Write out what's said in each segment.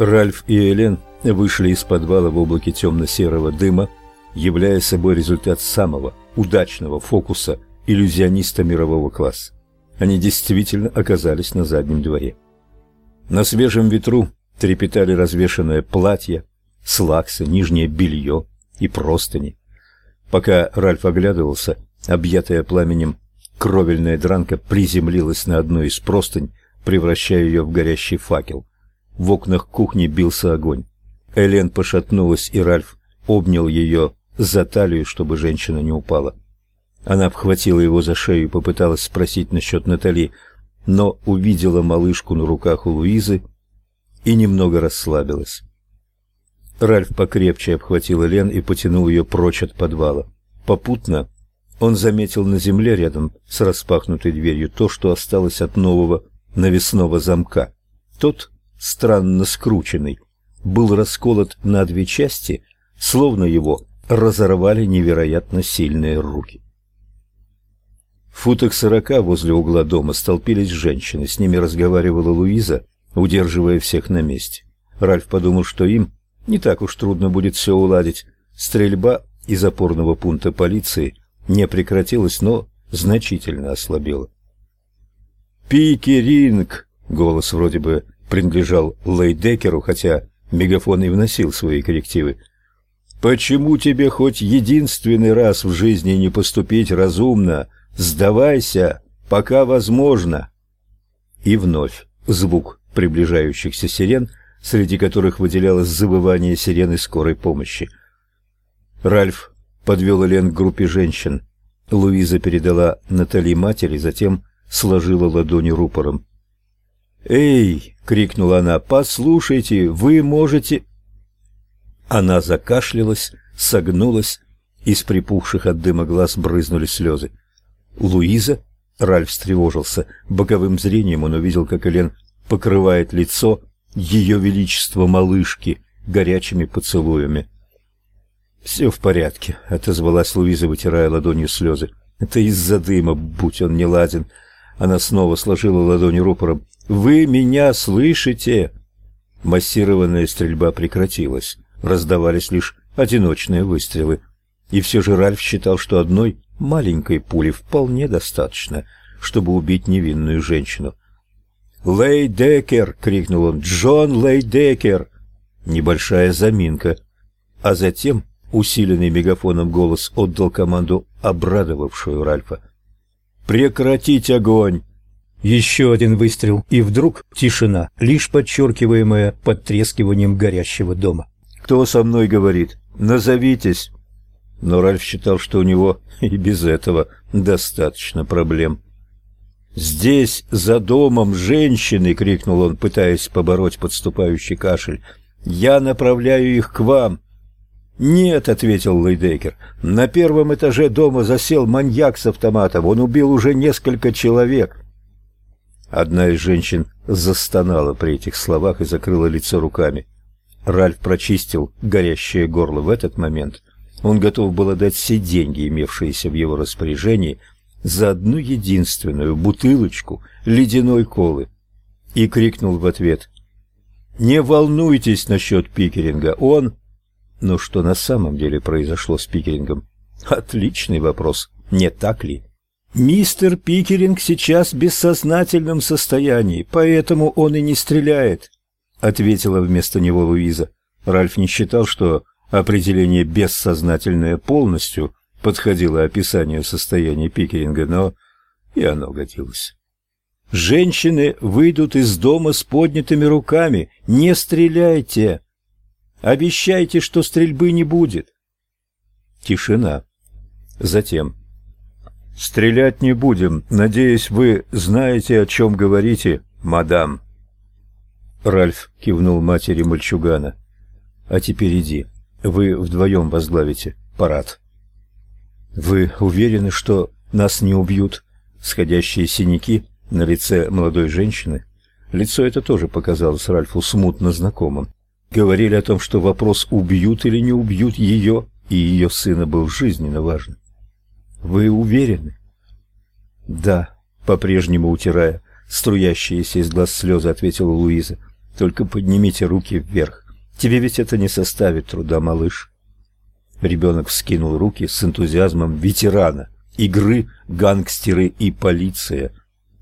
Ральф и Элен вышли из подвала в облаке темно-серого дыма, являя собой результат самого удачного фокуса иллюзиониста мирового класса. Они действительно оказались на заднем дворе. На свежем ветру трепетали развешанное платье, слаксы, нижнее белье и простыни. Пока Ральф оглядывался, объятая пламенем кровельная дранка приземлилась на одну из простынь, превращая ее в горящий факел. В окнах кухни бился огонь. Элен пошатнулась, и Ральф обнял ее за талию, чтобы женщина не упала. Она обхватила его за шею и попыталась спросить насчет Натали, но увидела малышку на руках у Луизы и немного расслабилась. Ральф покрепче обхватил Элен и потянул ее прочь от подвала. Попутно он заметил на земле рядом с распахнутой дверью то, что осталось от нового навесного замка. Тот, странно скрученный, был расколот на две части, словно его разорвали невероятно сильные руки. В футах сорока возле угла дома столпились женщины, с ними разговаривала Луиза, удерживая всех на месте. Ральф подумал, что им не так уж трудно будет все уладить. Стрельба из опорного пункта полиции не прекратилась, но значительно ослабела. «Пикеринг!» — голос вроде бы принадлежал Лейдекеру, хотя мегафон и вносил свои коррективы. «Почему тебе хоть единственный раз в жизни не поступить разумно? Сдавайся, пока возможно!» И вновь звук приближающихся сирен, среди которых выделялось завывание сирены скорой помощи. Ральф подвел Элен к группе женщин. Луиза передала Натали матери, затем сложила ладони рупором. «Эй!» — крикнула она. «Послушайте, вы можете...» Она закашлялась, согнулась, из припухших от дыма глаз брызнули слезы. «Луиза?» — Ральф встревожился. Боковым зрением он увидел, как Элен покрывает лицо ее величества малышки горячими поцелуями. «Все в порядке», — отозвалась Луиза, вытирая ладонью слезы. «Это из-за дыма, будь он не ладен». Она снова сложила ладони рупором. «Вы меня слышите?» Массированная стрельба прекратилась. Раздавались лишь одиночные выстрелы. И все же Ральф считал, что одной маленькой пули вполне достаточно, чтобы убить невинную женщину. «Лейдекер!» — крикнул он. «Джон Лейдекер!» Небольшая заминка. А затем усиленный мегафоном голос отдал команду, обрадовавшую Ральфа. «Прекратить огонь!» Еще один выстрел, и вдруг тишина, лишь подчеркиваемая подтрескиванием горящего дома. «Кто со мной говорит? Назовитесь!» Но Ральф считал, что у него и без этого достаточно проблем. «Здесь, за домом, женщины!» — крикнул он, пытаясь побороть подступающий кашель. «Я направляю их к вам!» «Нет», — ответил Лейдекер, — «на первом этаже дома засел маньяк с автоматом. Он убил уже несколько человек». Одна из женщин застонала при этих словах и закрыла лицо руками. Ральф прочистил горящее горло в этот момент. Он готов был отдать все деньги, имевшиеся в его распоряжении, за одну единственную бутылочку ледяной колы, и крикнул в ответ: "Не волнуйтесь насчет Пикеринга, он но что на самом деле произошло с Пикерингом? Отличный вопрос, не так ли? Мистер Пикеринг сейчас в бессознательном состоянии, поэтому он и не стреляет, ответила вместо него Луиза. Ральф не считал, что определение бессознательное полностью подходило описанию состояния Пикеринга, но и оно годилось. Женщины выйдут из дома с поднятыми руками. Не стреляйте, Обещайте, что стрельбы не будет. Тишина. Затем Стрелять не будем. Надеюсь, вы знаете, о чем говорите, мадам. Ральф кивнул матери мальчугана. А теперь иди. Вы вдвоем возглавите парад. Вы уверены, что нас не убьют? Сходящие синяки на лице молодой женщины. Лицо это тоже показалось Ральфу смутно знакомым говорили о том, что вопрос, убьют или не убьют ее и ее сына, был жизненно важен. Вы уверены? Да, по-прежнему утирая струящиеся из глаз слезы, ответила Луиза. Только поднимите руки вверх. Тебе ведь это не составит труда, малыш. Ребенок вскинул руки с энтузиазмом ветерана игры гангстеры и полиция,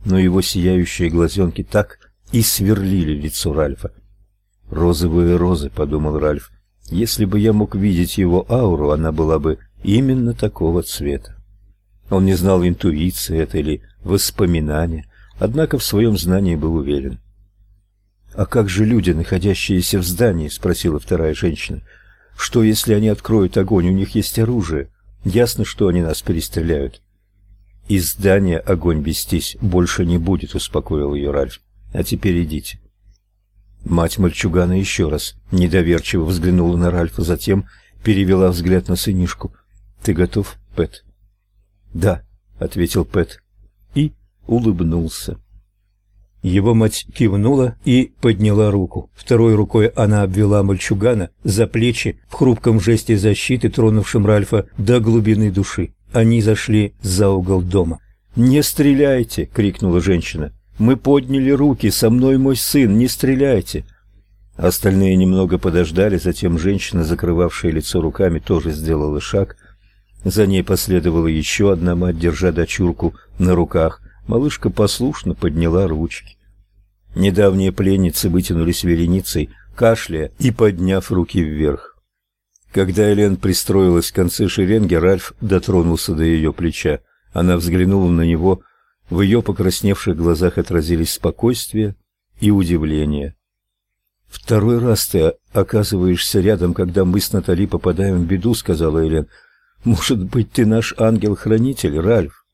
но его сияющие глазенки так и сверлили лицо Ральфа. «Розовые розы», — подумал Ральф. «Если бы я мог видеть его ауру, она была бы именно такого цвета». Он не знал, интуиции это или воспоминания, однако в своем знании был уверен. «А как же люди, находящиеся в здании?» — спросила вторая женщина. «Что, если они откроют огонь? У них есть оружие. Ясно, что они нас перестреляют». «Из здания огонь вестись больше не будет», — успокоил ее Ральф. «А теперь идите». Мать мальчугана еще раз недоверчиво взглянула на Ральфа, затем перевела взгляд на сынишку. «Ты готов, Пэт?» «Да», — ответил Пэт и улыбнулся. Его мать кивнула и подняла руку. Второй рукой она обвела мальчугана за плечи в хрупком жесте защиты, тронувшем Ральфа до глубины души. Они зашли за угол дома. «Не стреляйте!» — крикнула женщина. «Мы подняли руки, со мной мой сын, не стреляйте!» Остальные немного подождали, затем женщина, закрывавшая лицо руками, тоже сделала шаг. За ней последовала еще одна мать, держа дочурку на руках. Малышка послушно подняла ручки. Недавние пленницы вытянулись вереницей, кашляя и подняв руки вверх. Когда Элен пристроилась в конце шеренги, Ральф дотронулся до ее плеча. Она взглянула на него, в ее покрасневших глазах отразились спокойствие и удивление. «Второй раз ты оказываешься рядом, когда мы с Натали попадаем в беду», — сказала Элен. «Может быть, ты наш ангел-хранитель, Ральф?»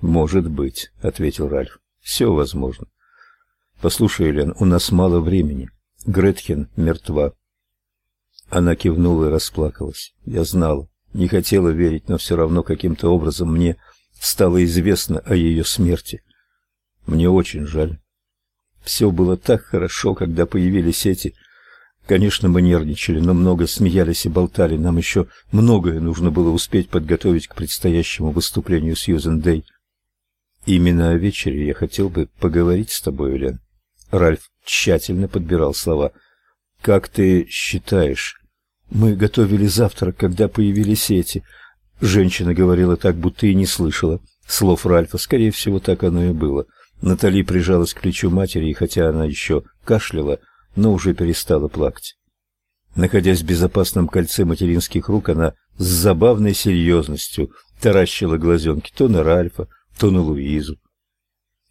«Может быть», — ответил Ральф. «Все возможно». «Послушай, Элен, у нас мало времени. Гретхен мертва. Она кивнула и расплакалась. Я знала, не хотела верить, но все равно каким-то образом мне стало известно о ее смерти. Мне очень жаль. Все было так хорошо, когда появились эти. Конечно, мы нервничали, но много смеялись и болтали. Нам еще многое нужно было успеть подготовить к предстоящему выступлению Сьюзен Дэй. Именно о вечере я хотел бы поговорить с тобой, Элен. Ральф тщательно подбирал слова. Как ты считаешь? Мы готовили завтрак, когда появились эти. Женщина говорила так, будто и не слышала слов Ральфа. Скорее всего, так оно и было. Натали прижалась к плечу матери, и хотя она еще кашляла, но уже перестала плакать. Находясь в безопасном кольце материнских рук, она с забавной серьезностью таращила глазенки то на Ральфа, то на Луизу.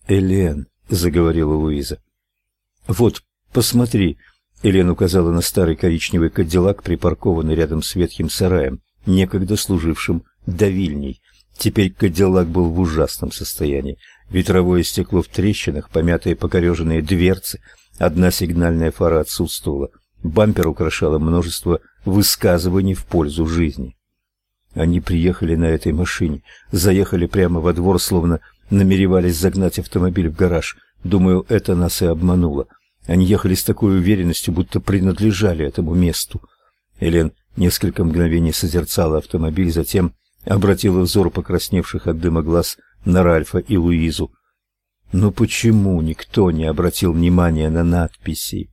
«Элен», — заговорила Луиза, — «вот, посмотри, Елена указала на старый коричневый кадиллак, припаркованный рядом с ветхим сараем, некогда служившим давильней. Теперь кадиллак был в ужасном состоянии. Ветровое стекло в трещинах, помятые покореженные дверцы, одна сигнальная фара отсутствовала. Бампер украшало множество высказываний в пользу жизни. Они приехали на этой машине, заехали прямо во двор, словно намеревались загнать автомобиль в гараж. Думаю, это нас и обмануло. Они ехали с такой уверенностью, будто принадлежали этому месту. Элен несколько мгновений созерцала автомобиль, затем обратила взор покрасневших от дыма глаз на Ральфа и Луизу. Но почему никто не обратил внимания на надписи?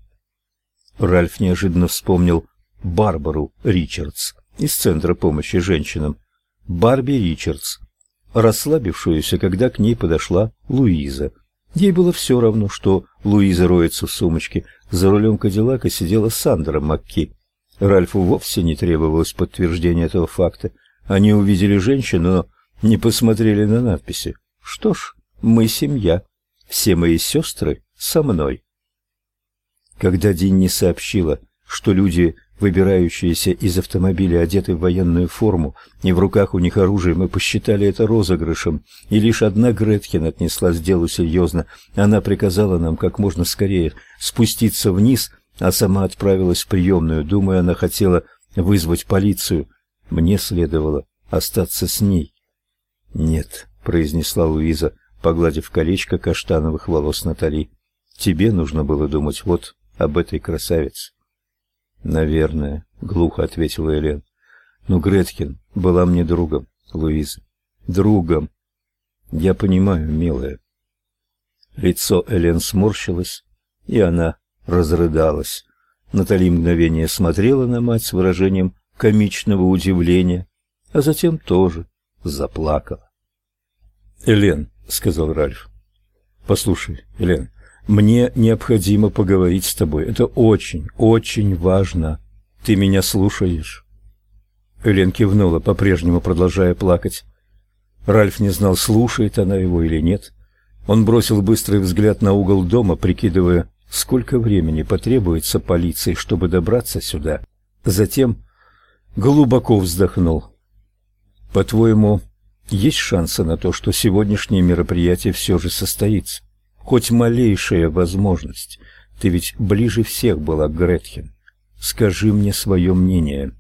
Ральф неожиданно вспомнил Барбару Ричардс из Центра помощи женщинам. Барби Ричардс, расслабившуюся, когда к ней подошла Луиза. Ей было все равно, что Луиза роется в сумочке. За рулем Кадиллака сидела Сандра Макки. Ральфу вовсе не требовалось подтверждения этого факта. Они увидели женщину, но не посмотрели на надписи. Что ж, мы семья. Все мои сестры со мной. Когда Динни сообщила, что люди выбирающиеся из автомобиля, одеты в военную форму, и в руках у них оружие, мы посчитали это розыгрышем, и лишь одна Гретхен отнеслась к делу серьезно. Она приказала нам как можно скорее спуститься вниз, а сама отправилась в приемную. Думаю, она хотела вызвать полицию. Мне следовало остаться с ней. «Нет», — произнесла Луиза, погладив колечко каштановых волос Натали. «Тебе нужно было думать вот об этой красавице». Наверное, глухо ответила Элен. Но Гретхен была мне другом, Луиза. Другом. Я понимаю, милая. Лицо Элен сморщилось, и она разрыдалась. Натали мгновение смотрела на мать с выражением комичного удивления, а затем тоже заплакала. "Элен", сказал Ральф. "Послушай, Элен, мне необходимо поговорить с тобой. Это очень, очень важно. Ты меня слушаешь?" Элен кивнула, по-прежнему продолжая плакать. Ральф не знал, слушает она его или нет. Он бросил быстрый взгляд на угол дома, прикидывая, сколько времени потребуется полиции, чтобы добраться сюда. Затем глубоко вздохнул. По-твоему, есть шансы на то, что сегодняшнее мероприятие все же состоится? Хоть малейшая возможность. Ты ведь ближе всех была к Гретхен. Скажи мне свое мнение.